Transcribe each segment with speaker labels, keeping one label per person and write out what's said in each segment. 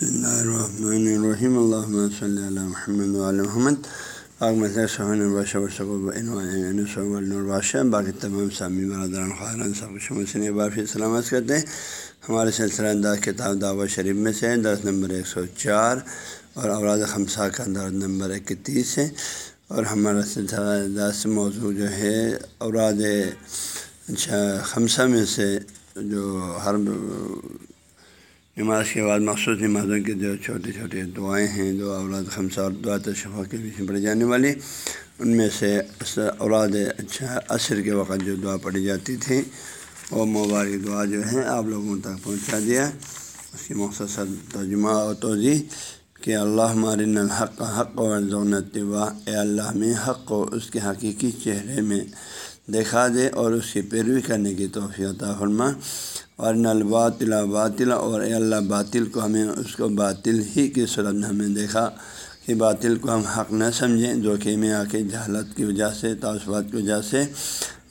Speaker 1: بسم اللہ الرحمن الرحیم اللہ صلی اللہ محمد علیہ باقی تمام سامی برادران خارن سب سے بارفی سلامت کرتے ہیں ہمارے سلسلہ انداز کتاب دعوت شریف میں سے درس نمبر ایک سو چار اور اوراد خمسہ کا درد نمبر اکتیس ہے اور ہمارا سلسلہ دس موضوع جو ہے اوراد اچھا خمسہ میں سے جو ہر نماز کے بعد مخصوص نمازوں کی جو چھوٹی چھوٹی دعائیں ہیں جو اولاد خمسہ اور دعا تشفا کے بیچ میں پڑھی جانے والی، ان میں سے اولاد اچھا عصر کے وقت جو دعا پڑھی جاتی تھی، وہ مبارک دعا جو ہے آپ لوگوں تک پہنچا دیا۔ اس کی مختصر ترجمہ اور توضیع کہ اللہ مارن الحق حق و طبا اے اللہ میں حق کو اس کے حقیقی چہرے میں دکھا دے اور اس کی پیروی کرنے کی توفیع فرما۔ اور الباطل باطل اور اے اللہ باطل کو ہمیں اس کو باطل ہی کی صورت میں ہمیں دیکھا کہ باطل کو ہم حق نہ سمجھیں دھوکے میں آ کے جہالت کی وجہ سے تعصبات کی وجہ سے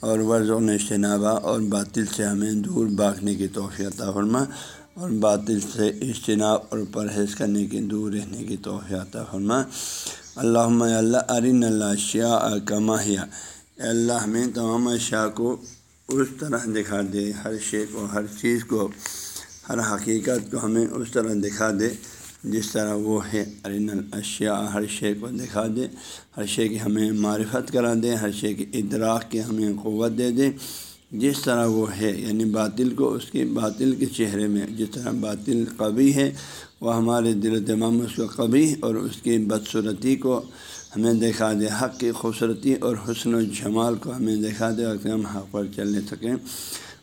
Speaker 1: اور ورز و اجتنابہ اور باطل سے ہمیں دور بھاگنے کی توفیع فرما اور باطل سے اجتناب اور پرہیز کرنے کی دور رہنے کی توفیع فرما۔ اللہ اللہ ارین اللہ شاہ کماہیا اللہ، ہمیں تمام اشیاء کو اس طرح دکھا دے، ہر شے کو، ہر چیز کو، ہر حقیقت کو ہمیں اس طرح دکھا دے، جس طرح وہ ہے۔ ارین الاشیاء، ہر شے کو دکھا دے۔ ہر شے کی ہمیں معرفت کرا دے، ہر شے کی ادراک کی ہمیں قوت دے دے۔ جس طرح وہ ہے یعنی باطل کو، اس کی باطل کے چہرے میں جس طرح باطل قبی ہے، وہ ہمارے دل و دماغ میں اس کو قبی اور اس کی بدصورتی کو ہمیں دکھا دے حق کی خوبصورتی اور حسن و جمال کو ہمیں دکھا دے اور ہم حق پر چلنے سکیں۔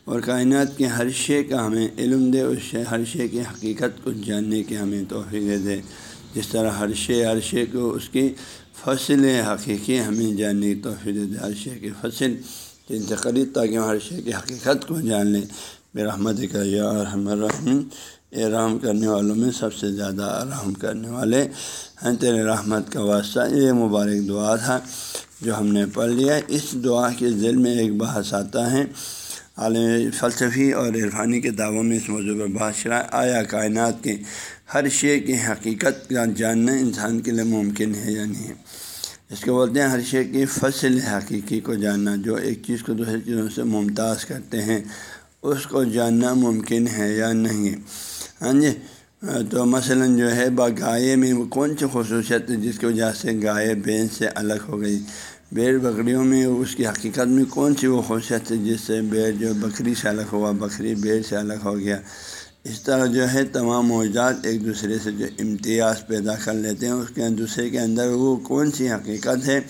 Speaker 1: اور کائنات کے ہر شے کا ہمیں علم دے، اس شے، ہر شے کی حقیقت کو جاننے کے ہمیں توفیق دے۔ جس طرح ہر شے ہر شے کو اس کی فصل حقیقی ہمیں جاننے کی توفیق دے، ہر شے کی فصل انتقالیت تاکہ ہم ہر شے کی حقیقت کو جان لیں۔ بے رحمت کا یا رحم الرحمن احرام کرنے والوں میں سب سے زیادہ آرام کرنے والے ہیں۔ تیرے رحمت کا واسطہ، یہ مبارک دعا تھا جو ہم نے پڑھ لیا۔ اس دعا کے ذیل میں ایک بحث آتا ہے۔ عالم فلسفی اور عرفانی کے دعووں میں اس موضوع پر بحث شرح۔ آیا کائنات کے ہر شے کی حقیقت کا جاننا انسان کے لیے ممکن ہے یا نہیں؟ اس کو بولتے ہیں ہر شے کی فصل حقیقی کو جاننا، جو ایک چیز کو دوسری چیزوں سے ممتاز کرتے ہیں، اس کو جاننا ممکن ہے یا نہیں؟ ہاں جی تو مثلا جو ہے با گائے میں وہ کون سی خصوصیت ہے جس کی وجہ سے گائے بین سے الگ ہو گئی؟ بیر بکریوں میں اس کی حقیقت میں کون سی وہ خصوصیت ہے جس سے بیر جو بکری سے الگ ہوا، بکری بیر سے الگ ہو گیا؟ اس طرح جو ہے تمام موجات ایک دوسرے سے جو امتیاز پیدا کر لیتے ہیں، اس کے دوسرے کے اندر وہ کون سی حقیقت ہے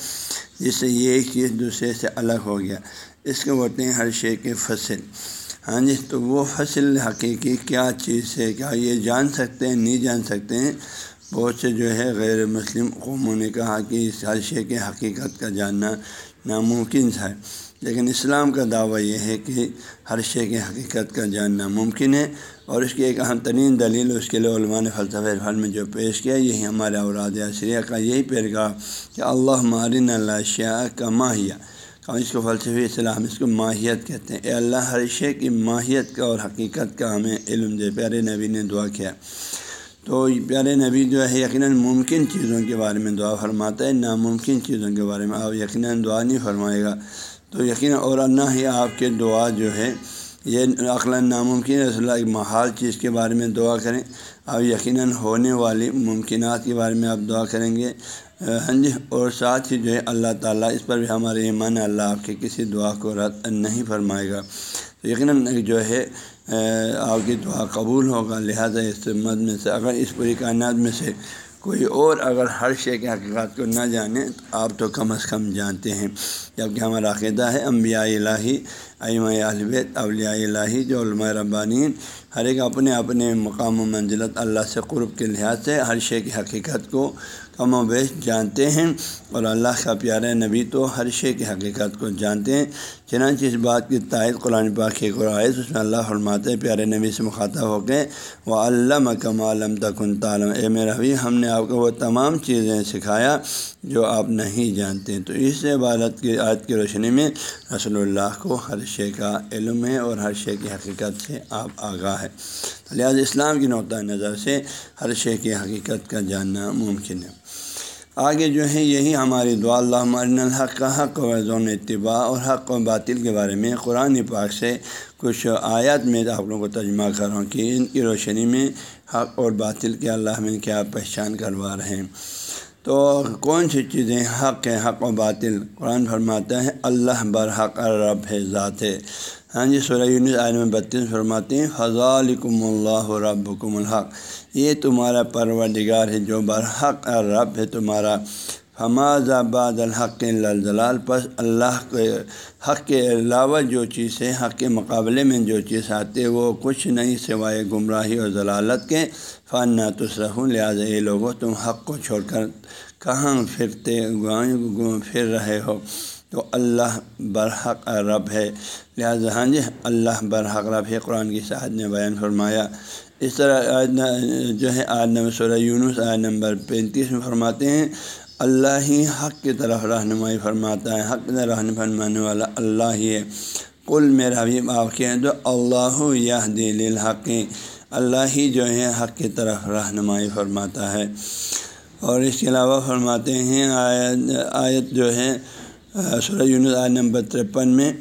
Speaker 1: جس سے یہ ایک چیز دوسرے سے الگ ہو گیا؟ اس کو بولتے ہیں ہر شے کے فصل۔ ہاں جی تو وہ فصل حقیقی کیا چیز ہے؟ کیا یہ جان سکتے ہیں؟ نہیں جان سکتے ہیں؟ بہت سے جو ہے غیر مسلم قوموں نے کہا کہ اس ہر شے کے حقیقت کا جاننا ناممکن ہے۔ لیکن اسلام کا دعویٰ یہ ہے کہ ہر شے کی حقیقت کا جاننا ممکن ہے اور اس کی ایک اہم ترین دلیل اس کے لیے علماء نے فلسفہ عرفان میں جو پیش کیا، یہی ہمارے اوراد عصریہ کا یہی پیرگاہ کہ اللہ مارن اللہ شاہ کا ماہیہ اور اس کو فلسفی اسلام اس کو ماہیت کہتے ہیں۔ اے اللہ، ہر شے کی ماہیت کا اور حقیقت کا ہمیں علم دے۔ پیارے نبی نے دعا کیا۔ تو پیارے نبی جو ہے، یقیناً ممکن چیزوں کے بارے میں دعا فرماتا ہے۔ ناممکن چیزوں کے بارے میں آپ یقیناً دعا نہیں فرمائے گا۔ تو یقیناً اور نہ ہی آپ کے دعا جو ہے یہ عقلاً ناممکن رسول اللہ ایک محال چیز کے بارے میں دعا کریں۔ آپ یقیناً ہونے والی ممکنات کے بارے میں آپ دعا کریں گے۔ ہاں جی اور ساتھ ہی جو ہے، اللہ تعالیٰ اس پر بھی ہمارے ایمان اللہ آپ کے کسی دعا کو رد نہیں فرمائے گا۔ تو یقیناً جو ہے آپ کی دعا قبول ہوگا۔ لہٰذا اس مد میں سے اگر اس پوری کائنات میں سے کوئی اور اگر ہر شے کے حقیقات کو نہ جانے، تو آپ تو کم از کم جانتے ہیں۔ جبکہ ہمارا عقیدہ ہے، انبیاء الہی ائمہ البیت اولیاء الہی، جو علماء ربانین ہر ایک اپنے اپنے مقام و منزلت اللہ سے قرب کے لحاظ سے ہر شے کی حقیقت کو کم و بیش جانتے ہیں اور اللہ کا پیارا نبی تو ہر شے کی حقیقت کو جانتے ہیں۔ چنانچہ اس بات کی تائید قرآن پاک کی قرآن اس میں اللہ فرماتے پیارے نبی سے مخاطب ہو کے وہ علامہ کم علم تکن تعلم۔ اے میرا بھی ہم نے آپ کو وہ تمام چیزیں سکھایا جو آپ نہیں جانتے۔ تو اس عبادت کی عادت کی روشنی میں رسول اللہ کو ہر شے کا علم ہے اور ہر شے کی حقیقت سے آپ آگاہ ہے لہٰذا اسلام کی نقطۂ نظر سے ہر شے کی حقیقت کا جاننا ممکن ہے۔ آگے جو ہے یہی ہماری دعا اللہ مرن الحق کا حق و ضون اتباع اور حق و باطل کے بارے میں قرآن پاک سے کچھ آیات میں آپ لوگوں کو ترجمہ کر رہا ہوں کہ ان کی روشنی میں حق اور باطل کے اللہ میں کیا پہچان کروا رہے ہیں۔ تو کون سی چیزیں حق ہیں، حق و باطل؟ قرآن فرماتا ہے، اللہ برحق، رب ہے، ذات ہے۔ ہاں جی سورہ یونس عالم بتیس فرماتے ہیں فضالکم اللہ ربکم الحق۔ یہ تمہارا پروردگار ہے جو برحق رب ہے تمہارا۔ حماز آباد الحق للجلال پس اللہ کے حق کے علاوہ جو چیز ہے حق کے مقابلے میں جو چیز آتی ہے وہ کچھ نہیں سوائے گمراہی اور ضلالت کے۔ فن نہ تصرح لہٰذا یہ لوگوں تم حق کو چھوڑ کر کہاں پھرتے پھر رہے ہو؟ تو اللہ برحق رب ہے۔ لہٰذا ہاں جی اللہ برحق رب ہے۔ قرآن کی صحت نے بیان فرمایا۔ اس طرح جو ہے آج نمبر سورہ یونس آج نمبر پینتیس میں فرماتے ہیں اللہ ہی حق کی طرف رہنمائی فرماتا ہے، حق میں رہن فرمانے والا اللہ ہی ہے۔ کل میرا بھی آپ کے تو اللہ یہ دل الحق اللہ ہی جو ہے حق کی طرف رہنمائی فرماتا ہے۔ اور اس کے علاوہ فرماتے ہیں، آیت آیت جو ہے، سورہ یونس آیت نمبر ترپن میں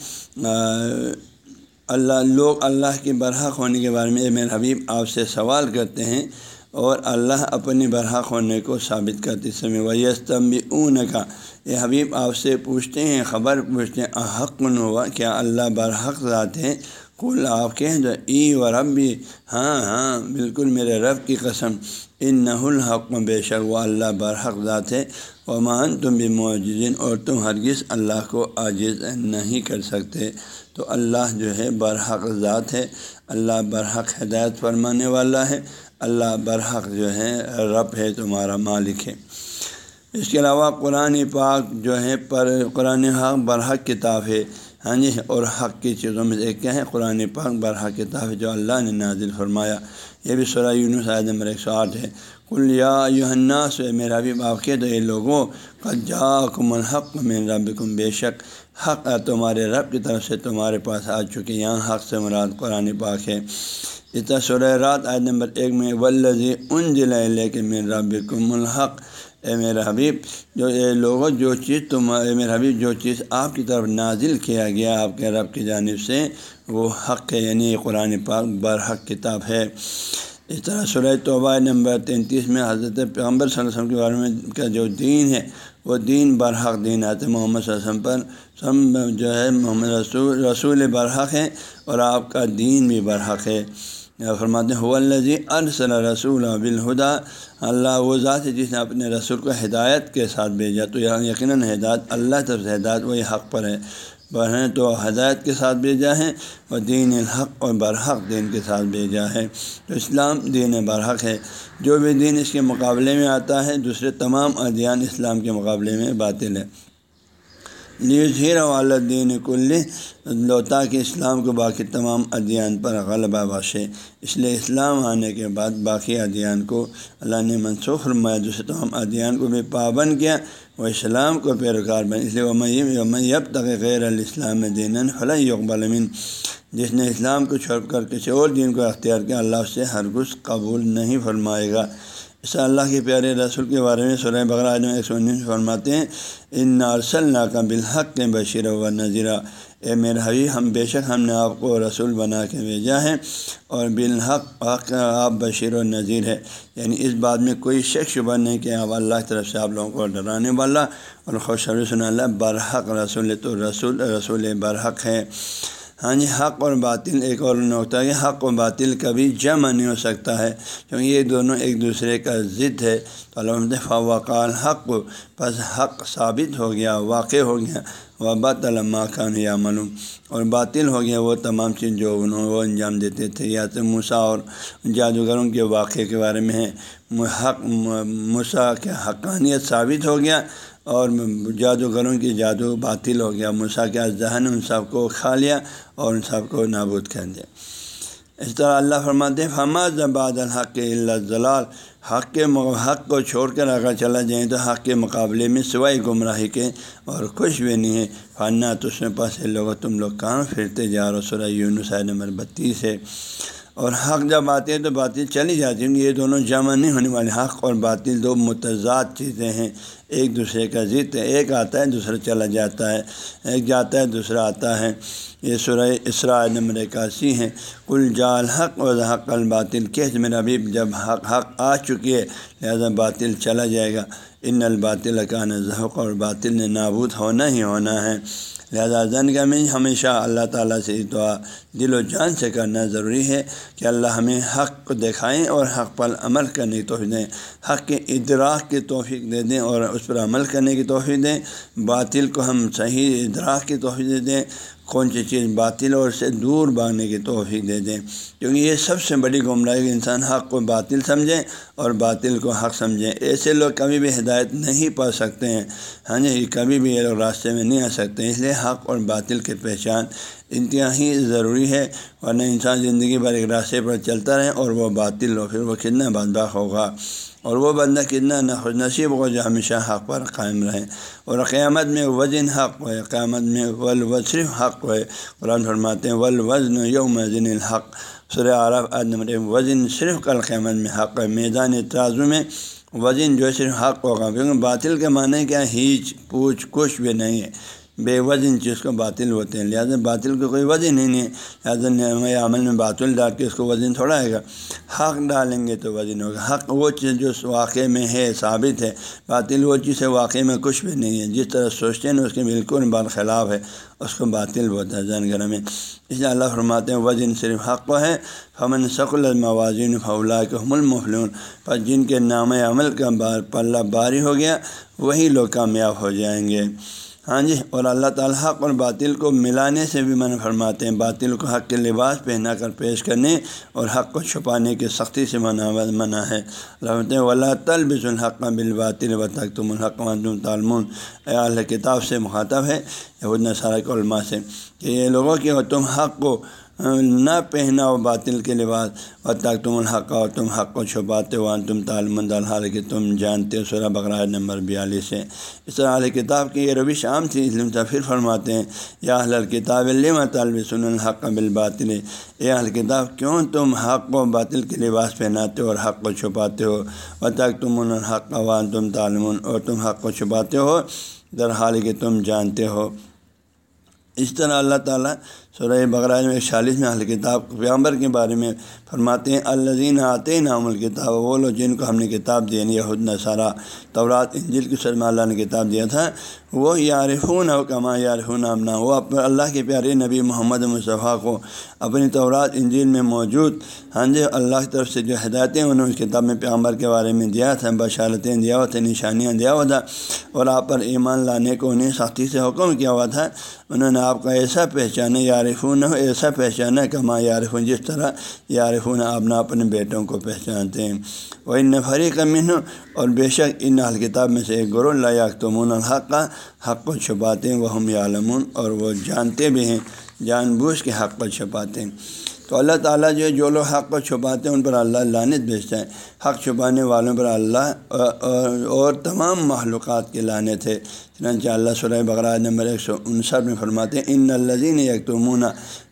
Speaker 1: اللہ، لوگ اللہ کی برحق ہونے کے بارے میں میرے حبیب آپ سے سوال کرتے ہیں۔ اور اللہ اپنی برحق ہونے کو ثابت کرتے سمے ویستمبی اون کا یہ حبیب، آپ سے پوچھتے ہیں، خبر پوچھتے ہیں حق ہوا کیا اللہ برحق ذات ہے؟ کل آپ کہیں جو ای و ربی ہاں ہاں بالکل میرے رب کی قسم۔ ان نہ الحق، بے شک و اللہ برحق ذات ہے۔ ومان تم بھی معجزین اور تم ہرگز اللہ کو عاجز نہیں کر سکتے۔ تو اللہ جو ہے، برحق ذات ہے۔ اللہ برحق ہدایت فرمانے والا ہے۔ اللہ برحق جو ہے رب ہے تمہارا مالک ہے۔ اس کے علاوہ قرآن پاک جو ہے پر قرآن حق برحق کتاب ہے۔ ہاں جی اور حق کی چیزوں میں ایک کیا ہے، قرآن پاک برحق کتاب ہے، جو اللہ نے نازل فرمایا۔ یہ بھی سورہ یونس عید نمبر ایک سو آٹھ ہے۔ کل یا یوحناس میرا بھی باقی تو یہ لوگوں کا جا کم الحق میں رب بے شک حق تمہارے رب کی طرف سے تمہارے پاس آ چکے یہاں حق سے مراد قرآن پاک ہے۔ اتنا طرح سورہ رات آیت نمبر ایک میں ولزی ان ضلع کے میں رب الحق۔ اے میرا حبیب، جو اے لوگوں جو چیز تم، اے میرا حبیب، جو چیز آپ کی طرف نازل کیا گیا آپ کے رب کی جانب سے، وہ حق ہے یعنی قرآن پاک برحق کتاب ہے۔ اس طرح سورہ توبہ نمبر تینتیس میں حضرت پیغمبر صلی اللہ علیہ وسلم کے بارے میں کا جو دین ہے، وہ دین برحق دین آتے محمد صلی اللہ علیہ وسلم پر سب جو ہے محمد رسول رسول برحق ہے اور آپ کا دین بھی برحق ہے۔ فرماتے ہیں الزی ارسل رسول بالہدا اللہ وہ ذات ہے جس نے اپنے رسول کو ہدایت کے ساتھ بھیجا۔ تو یہاں یقیناً ہدایت، اللہ طرف سے ہدایت وہی حق پر ہے۔ بڑھیں تو ہدایت کے ساتھ بھیجا ہے اور دین الحق اور برحق دین کے ساتھ بھیجا ہے۔ تو اسلام دین برحق ہے۔ جو بھی دین اس کے مقابلے میں آتا ہے، دوسرے تمام ادیان اسلام کے مقابلے میں باطل ہے۔ نیوز ہیر والدین کل لوتا کہ اسلام کو باقی تمام ادیان پر غلبہ بخشے۔ اس لیے اسلام آنے کے بعد باقی ادیان کو اللہ نے منسوخ فرمایا، دوسرے تمام ادیان کو بھی پابند کیا وہ اسلام کو پیروکار بن۔ اس لیے اب تک غیر الاسلام دین فلاں یقبالمین جس نے اسلام کو چھوڑ کر کسی اور دین کو اختیار کیا، اللہ سے ہرگز قبول نہیں فرمائے گا۔ اس اللہ کے پیارے رسول کے بارے میں سورہ بغرا ایک سو انیس فرماتے ہیں ان نارسل کا بالحق کے بشیر و نذیرہ اے میرے حبیب، ہم بے شک ہم نے آپ کو رسول بنا کے بھیجا ہے اور بالحق حق آپ بشیر و نذیر ہے۔ یعنی اس بات میں کوئی شک شبہ نہیں کہ آپ اللہ کی طرف سے آپ لوگوں کو ڈرانے والا اور خوش اللہ برحق رسول تو رسول رسول برحق ہے۔ ہاں جی حق اور باطل ایک اور نقطہ ہے حق و باطل کبھی جمع نہیں ہو سکتا ہے۔ کیونکہ یہ دونوں ایک دوسرے کا ضد ہے۔ تو علامت فوقال حق بس حق ثابت ہو گیا، واقع ہو گیا۔ وبات علامہ خان یا معلوم اور باطل ہو گیا، وہ تمام چیز جو انہوں وہ انجام دیتے تھے۔ یا تو موسا اور جادوگروں کے واقعے کے بارے میں ہے۔ حق موسا کے حقانیت ثابت ہو گیا۔ اور جادوگروں کی جادو باطل ہو گیا۔ مسا کے ذہن ان سب کو کھا لیا اور ان سب کو نابود کر دیا۔ اس طرح اللہ فرماتے فما زباد الحق اللہ ضلال حق کے حق کو چھوڑ کر اگر چلا جائیں تو حق کے مقابلے میں سوائے گمراہی کے اور کچھ بھی نہیں ہے فانا تو اس میں پاس لوگ، تم لوگ کہاں پھرتے جا رہو سورہ یونس نمبر بتیس ہے۔ اور حق جب آتے ہیں تو باطل چلی جاتی ہے۔ یہ دونوں جمع نہیں ہونے والے حق اور باطل دو متضاد چیزیں ہیں۔ ایک دوسرے کا ضد ہے، ایک آتا ہے، دوسرا چلا جاتا ہے، ایک جاتا ہے، دوسرا آتا ہے۔ یہ سورہ اسراء نمبر اکاسی ہیں کل جال حق و حق الباطل۔ کہہ میرا ابھی جب حق حق آ چکی ہے، لہذا باطل چلا جائے گا۔ ان الباطل کا نظق اور باطل نے نابود ہونا ہی ہونا ہے۔ لہذا زن کا میں ہمیشہ اللہ تعالیٰ سے دعا، دل و جان سے کرنا ضروری ہے کہ اللہ ہمیں حق کو دکھائیں اور حق پر عمل کرنے کی توفیق دیں۔ حق کے ادراک کی توفیق دے دیں اور اس پر عمل کرنے کی توفیق دیں، باطل کو ہم صحیح ادراک کی توفیق دے دیں، کون سی چیز باطل اور سے دور بھاگنے کی توفیق دے دیں۔ کیونکہ یہ سب سے بڑی گمراہی کہ انسان حق کو باطل سمجھیں اور باطل کو حق سمجھیں ایسے لوگ کبھی بھی ہدایت نہیں پا سکتے ہیں۔ ہاں جی کبھی بھی یہ لوگ راستے میں نہیں آ سکتے اس لیے حق اور باطل کی پہچان انتہائی ضروری ہے، ورنہ انسان زندگی بھر ایک راستے پر چلتا رہے اور وہ باطل ہو، پھر وہ کتنا بدباہ ہوگا۔ اور وہ بندہ کتنا نہ نصیب ہو جو ہمیشہ حق پر قائم رہے۔ اور قیامت میں وزن حق ہوئے، قیامت میں ول صرف حق ہوئے۔ قرآن فرماتے ہیں ول وزن یوم الحق۔ سر عرف نمبر وزن صرف کل قیامت میں حق ہے، میدان ترازو میں وزن جو صرف حق ہوگا۔ کیونکہ باطل کے معنی کیا ہیچ، پوچھ کچھ بھی نہیں ہے۔ بے وزن چیز کو باطل ہوتے ہیں۔ لہٰذا باطل کو کوئی وزن ہی نہیں ہے۔ لہٰذا عمل میں باطل ڈال کے اس کو وزن تھوڑا آئے گا۔ حق ڈالیں گے تو وزن ہوگا۔ حق وہ چیز جو واقعے میں ہے، ثابت ہے۔ باطل وہ چیز ہے، واقعے میں کچھ بھی نہیں ہے۔ جس طرح سوچتے ہیں اس کے بالکل برخلاف ہے۔ اس کو باطل بولتا ہے زین گرہ میں۔ اس لیے اللہ فرماتے ہیں، وزن صرف حق کو ہے۔ فمن شکل الموازن فولا کے حمل مفلون پر جن کے نام عمل کا بار پلہ باری ہو گیا، وہی لوگ کامیاب ہو جائیں گے۔ ہاں جی اور اللہ تعالیٰ حق اور باطل کو ملانے سے بھی من فرماتے ہیں۔ باطل کو حق کے لباس پہنا کر پیش کرنے اور حق کو چھپانے کی سختی سے منع منع ہے۔ رحمت ولا طلبس الحق بالباطل و تک تم الحق تم تعلمون۔ اللہ کتاب سے مخاطب ہے یہود نصارہ کے علماء سے کہ یہ لوگوں کی تم حق کو نہ پہنا ہو باطل کے لباس اور تک تم الحق اور تم حق کو چھپاتے ہو تم تعلمند الحال کہ تم جانتے ہو سورہ بقرا نمبر بیالیس سے اس طرح اہل کتاب کی یہ روش عام تھی اس لیے پھر فرماتے ہیں، یا اہل کتاب الما طالب سن الحق بالباطل؟ اے اہل کتاب، کیوں تم حق و باطل کے لباس پہناتے ہو اور حق کو چھپاتے ہو؟ و تک تم الحق وان تم تعلم اور تم حق کو چھپاتے ہو، در حال کہ تم جانتے ہو۔ اس طرح اللہ تعالیٰ سورہ بغراج میں چالیس میں اہل کتاب پیامبر کے بارے میں فرماتے ہیں الزین آتے نام الکتاب وہ لوگ جن کو ہم نے کتاب دی یعنی یہود، نصارہ، تورات انجل کی سرما اللہ نے کتاب دیا تھا، وہ یارفون ہو کما یارفون امنا وہ اللہ کے پیارے نبی محمد مصطفیٰ کو اپنی تورات، انجیل میں موجود ہاں جی اللہ کی طرف سے جو ہدایتیں انہوں نے اس کتاب میں پیامبر کے بارے میں دیا تھا، بشارتیں دیا ہوا تھا نشانیاں دیا ہوا تھا اور آپ پر ایمان لانے کو انہیں سختی سے حکم کیا ہوا تھا، انہوں نے آپ کا ایسا پہچانے، یار یارفون ایسا پہچانا کما یارفون جس طرح یارفون اپنا اپنے بیٹوں کو پہچانتے ہیں۔ وہ ان نفری کمین اور بے شک ان الکتاب میں سے ایک گرو اللہ تمون الحق کا حق کو چھپاتے ہیں وہ ہم یعلمون اور وہ جانتے بھی ہیں، جان بوجھ کے حق کو چھپاتے ہیں۔ تو اللہ تعالیٰ جو ہے، جو لوگ حق کو چھپاتے ہیں، ان پر اللہ لانت بھیجتا ہے حق چھپانے والوں پر اللہ اور تمام معلومات کے لانت ہے۔ چنانچہ اللہ صلی بقرا نمبر ایک سو انسٹھ میں فرماتے ہیں، ان الزین یک تو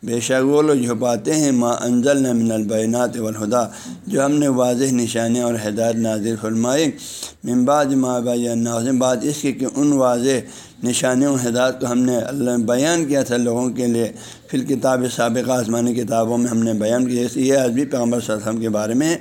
Speaker 1: بے شک وہ لوگ چھپاتے ہیں، ما انزل من البینات والہدا جو ہم نے واضح نشانیاں اور ہدایت نازر فرمائے من بعد ما بیان بعد اس کے کہ ان واضح نشانیوں ہدایت کو ہم نے اللہ بیان کیا تھا لوگوں کے لیے۔ پھر کتاب سابقہ آسمانی کتابوں میں ہم نے بیان کیا۔ یہ عزبی پیغمبر صلی اللہ علیہ وسلم کے بارے میں،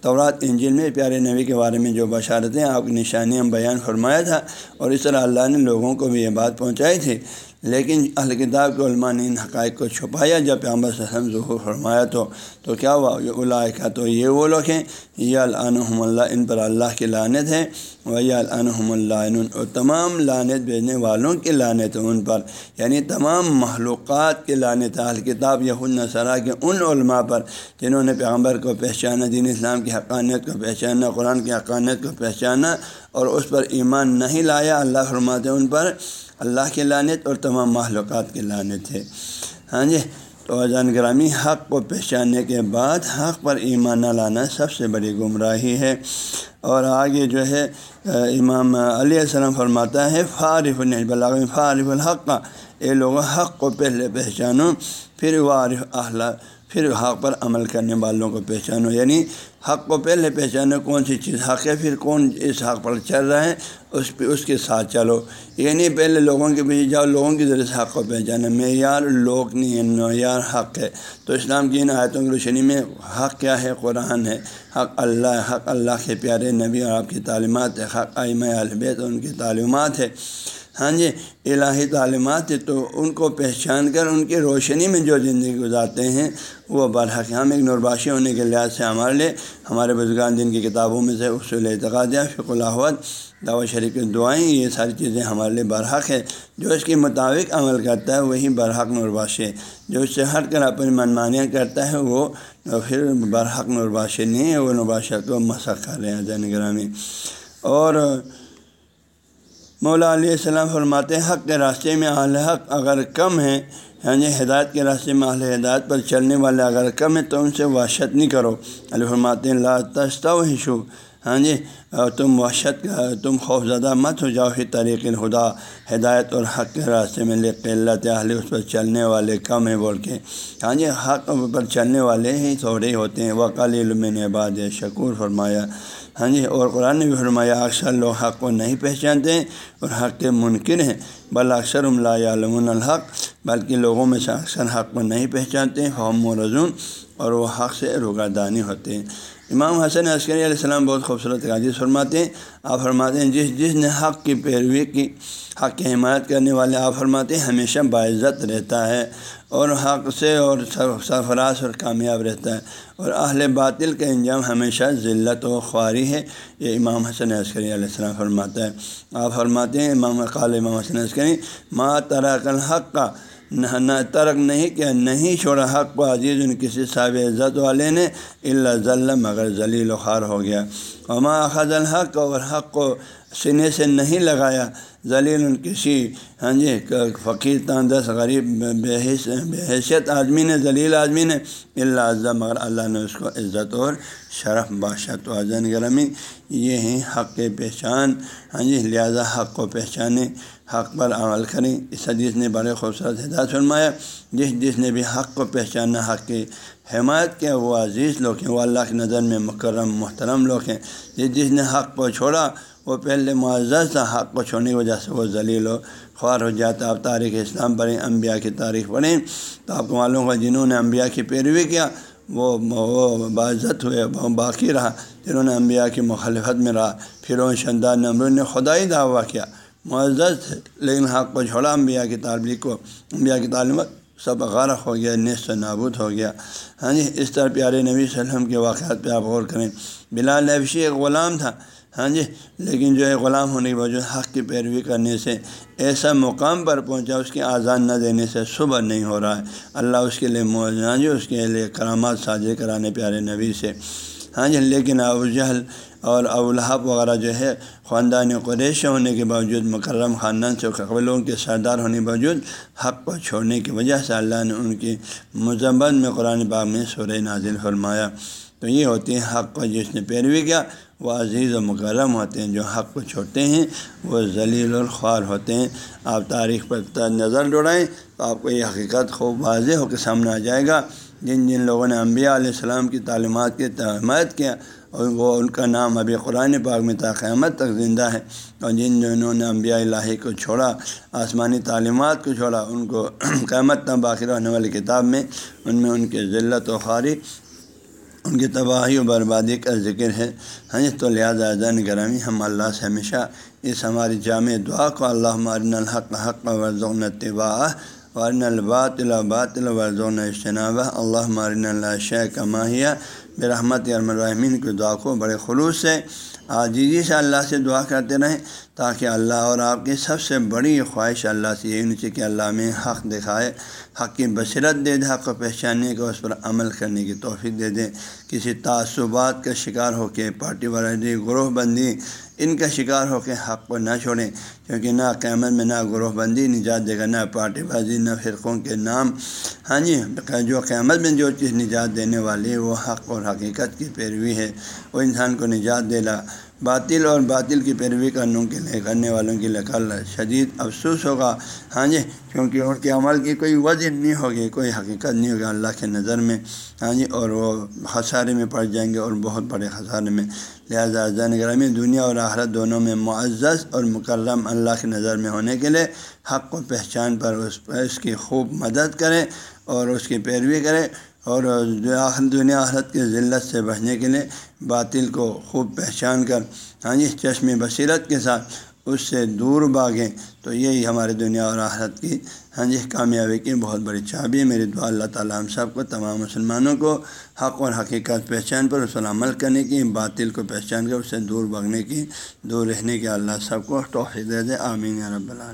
Speaker 1: تورات انجل میں، پیارے نبی کے بارے میں جو بشارتیں آپ کی نشانیاں بیان فرمایا تھا۔ اور اس طرح اللہ نے لوگوں کو بھی یہ بات پہنچائی تھی۔ لیکن اہل کتاب کے علماء نے ان حقائق کو چھپایا، جب پیامبر وسلم ظہور فرمایا تو تو کیا ہوا؟ اللہ تو یہ وہ لوگ ہیں یہ العنحم اللہ، ان پر اللہ کی لانت ہے وہی العنحم اللہ اور تمام لانت بھیجنے والوں کی لانت ہے ان پر۔ یعنی تمام معلومات کے لانت اہل کتاب یہ النصرا کے ان علماء پر، جنہوں نے پیغمبر کو پہچانا، دین اسلام کی حقانیت کو پہچانا، قرآن کی حقانیت کو پہچانا، اور اس پر ایمان نہیں لایا، اللہ فرماتے ان پر۔ اللہ کی لانت اور تمام معلومات کی لانت ہے۔ ہاں جی؟ تو اذان گرامی حق کو پہچاننے کے بعد حق پر ایمان نہ لانا سب سے بڑی گمراہی ہے۔ اور آگے جو ہے، امام علیہ السلام فرماتا ہے فارف البلاغ فارف الحق کا اے لوگ حق کو پہلے پہچانو، پھر وارف اہل پھر حق پر عمل کرنے والوں کو پہچانو یعنی حق کو پہلے پہچانو کون سی چیز حق ہے، پھر کون اس حق پر چل رہا ہے، اس پہ، اس کے ساتھ چلو۔ یعنی پہلے لوگوں کے پیچھے جاؤ، لوگوں کے ذریعے سے حق کو پہچانا معیار لوگ نہیں معیار حق ہے۔ تو اسلام کی ان آیتوں کی روشنی میں حق کیا ہے؟ قرآن ہے۔ حق اللہ حق اللہ کے پیارے نبی اور آپ کی تعلیمات ہے۔ حق آئمہ البیت ان کی تعلیمات ہے۔ ہاں جی الہی تعلیمات تو ان کو پہچان کر ان کی روشنی میں جو زندگی گزارتے ہیں، وہ برحق ہم ایک نورباشی ہونے کے لحاظ سے ہمارے لیے، ہمارے بزرگان جن کی کتابوں میں سے اصول اعتقادیہ فق الحوت دعوت شریف کی دعائیں، یہ ساری چیزیں ہمارے لیے برحق ہے جو اس کے مطابق عمل کرتا ہے، وہی برحق نورباشی ہے۔ جو اس سے ہٹ کر اپنی منمانیاں کرتا ہے، وہ پھر برحق نورباشی نہیں ہے، وہ نورباشہ کو مسق کر رہے ہیں زین گرامی اور مولا علیہ السلام فرماتے ہیں، حق کے راستے میں اہل حق اگر کم ہیں یعنی ہدایت کے راستے میں اہل ہدایت پر چلنے والے اگر کم ہیں تو ان سے وحشت نہیں کرو۔ علیہ فرماتے ہیں تشتا حشو ہاں جی تم وحشت کا تم خوف زدہ مت ہو جاؤ ہی طریق الخدا ہدایت اور حق کے راستے میں لے قلت اہل اس پر چلنے والے کم ہیں بول کے۔ ہاں جی حق پر چلنے والے ہی تھوڑے ہوتے ہیں۔ وقال علم نے باد شکور فرمایا۔ ہاں جی اور قرآن نے بھی فرمایا، اکثر لوگ حق کو نہیں پہچانتے اور حق کے ممکن ہیں، بل اکثر املا علم الحق، بلکہ لوگوں میں سے اکثر حق کو نہیں پہچانتے ہیں قوم و رضون اور وہ حق سے روگادانی ہوتے ہیں۔ امام حسن عسکری علیہ السلام بہت خوبصورت عادیث فرماتے ہیں۔ آپ فرماتے ہیں، جس جس نے حق کی پیروی کی، حق کی حمایت کرنے والے، آپ فرماتے ہیں، ہمیشہ باعزت رہتا ہے۔ اور حق سے اور سرفراز اور کامیاب رہتا ہے۔ اور اہل باطل کا انجام ہمیشہ ذلت و خواری ہے۔ یہ امام حسن عسکری علیہ السلام فرماتا ہے۔ آپ فرماتے ہیں، امام قال امام حسن عسکری، ما ترک الحق کا نہ ترک نہیں کیا، نہیں چھوڑا حق کو عزیز، ان کسی صاحب عزت والے نے اللہ ظلم، مگر ذلیل و خوار ہو گیا۔ وما اخذ الحق، اور حق کو سنے سے نہیں لگایا۔ ذلیل کسی ہاں جی فقیر تاندس غریب، بے حیثیت آدمی نے، ذلیل آدمی نے۔ اللہ اعظم مگر اللہ نے اس کو عزت اور شرف بادشاہ و اعظم گرمی یہ ہیں حق کے پہچان۔ ہاں جی لہٰذا حق کو پہچانے، حق پر عمل کریں۔ اس حدیث نے بڑے خوبصورت ہدایت فرمایا۔ جس جس نے بھی حق کو پہچانا، حق کی حمایت کیا، وہ عزیز لوگ ہیں۔ وہ اللہ کی نظر میں مکرم، محترم لوگ ہیں۔ جس جس نے حق کو چھوڑا وہ پہلے معزز تھا، حق کو چھوڑنے کی وجہ سے وہ ذلیل و خوار ہو جاتا آپ تاریخ اسلام پڑھیں، انبیاء کی تاریخ پڑھیں۔ تو آپ کو معلوم ہوا جنہوں نے انبیاء کی پیروی کیا، وہ وہ باعزت ہوئے باقی رہا۔ جنہوں نے انبیاء کی مخالفت میں رہا۔ پھر وہ شاندار نمبر نے خدائی دعویٰ کیا۔ معزز تھے، لیکن حق کو چھوڑا۔ انبیاء کی تعلیم کو، انبیاء کی تعلیمت سب غرق ہو گیا نصف نابود ہو گیا۔ ہاں جی اس طرح پیارے نبی صلی اللہ علیہ وسلم کے واقعات پہ آپ غور کریں۔ بلال نبشی ایک غلام تھا۔ ہاں جی لیکن جو ہے غلام ہونے کے باوجود حق کی پیروی کرنے سے ایسا مقام پر پہنچا، اس کی آزان نہ دینے سے صبح نہیں ہو رہا ہے۔ اللہ اس کے لیے موجود ہاں جی اس کے لیے کرامات سازے کرانے پیارے نبی سے۔ ہاں جی لیکن ابو جہل اور ابوالحب وغیرہ جو ہے، خاندان قریش ہونے کے باوجود، مکرم خاندان سے قبلوں کے سردار ہونے کے باوجود حق کو چھوڑنے کی وجہ سے اللہ نے ان کی مذمت میں قرآن باغ میں سورہ نازل فرمایا۔ تو یہ ہوتی ہے حق کو جس نے پیروی کیا وہ عزیز و مکرم ہوتے ہیں، جو حق کو چھوڑتے ہیں، وہ ذلیل الخوار ہوتے ہیں۔ آپ تاریخ پر نظر ڈوڑائیں تو آپ کو یہ حقیقت خوب واضح ہو کے سامنے آ جائے گا۔ جن جن لوگوں نے انبیاء علیہ السلام کی تعلیمات کی حمایت کیا، اور وہ ان کا نام ابھی قرآن پاک میں قیامت تک زندہ ہے اور جن جنہوں نے انبیاء الہی کو چھوڑا، آسمانی تعلیمات کو چھوڑا، ان کو قیامت تک باقی رہنے والی کتاب میں، ان میں ان کے ذلت و خاری ان کی تباہی و بربادی کا ذکر ہے۔ ہاں تو لہٰذا زین گرامی ہم اللہ سے ہمیشہ اس ہماری جامع دعا کو اللہ مارن الحق حق ورژون طباء ورن الباطل باطل ورژون اجتناب اللہ مارن اللہ شہ کماہیہ برحمت الرحمین کی دعا کو بڑے خلوص سے ہاں آجیزی سے اللہ سے دعا کرتے رہیں تاکہ اللہ اور آپ کی سب سے بڑی خواہش اللہ سے یہی نیچے کہ اللہ میں حق دکھائے، حق کی بصیرت دے دے، حق کو پہچاننے کو اس پر عمل کرنے کی توفیق دے دیں کسی تعصبات کا شکار ہو کے پارٹی ورادی گروہ بندی ان کا شکار ہو کے حق کو نہ چھوڑیں، کیونکہ نہ قیامت میں نہ گروہ بندی نجات دے گا، نہ پارٹی بازی، نہ فرقوں کے نام۔ ہاں جی جو قیامت میں جو چیز نجات دینے والی ہے، وہ حق اور حقیقت کی پیروی ہے۔ وہ انسان کو نجات دے لا باطل اور باطل کی پیروی کرنے کے لیے، کرنے والوں کے لیے کل شدید افسوس ہوگا۔ ہاں جی کیونکہ ان کے عمل کی کوئی وجہ نہیں ہوگی، کوئی حقیقت نہیں ہوگی۔ اللہ کے نظر میں ہاں جی اور وہ خسارے میں پڑ جائیں گے اور بہت بڑے خسارے میں۔ لہٰذا زین گرامی دنیا اور آخرت دونوں میں معزز اور مکرم اللہ کی نظر میں ہونے کے لیے حق و پہچان پر اس پر اس کی خوب مدد کریں اور اس کی پیروی کرے اور دنیا آخرت کی ذلت سے بچنے کے لیے باطل کو خوب پہچان کر ہاں جی چشم بصیرت کے ساتھ اس سے دور بھاگیں۔ تو یہی ہمارے دنیا اور آخرت کی ہاں جی کامیابی کی بہت بڑی چابی ہے۔ میری دعا، اللہ تعالیٰ ہم سب کو تمام مسلمانوں کو حق اور حقیقت پہچان پر اس پر عمل کرنے کی، باطل کو پہچان کر اس سے دور بھاگنے کی، دور رہنے کی اللہ سب کو توفیق دے دے۔ آمین رب العالمین۔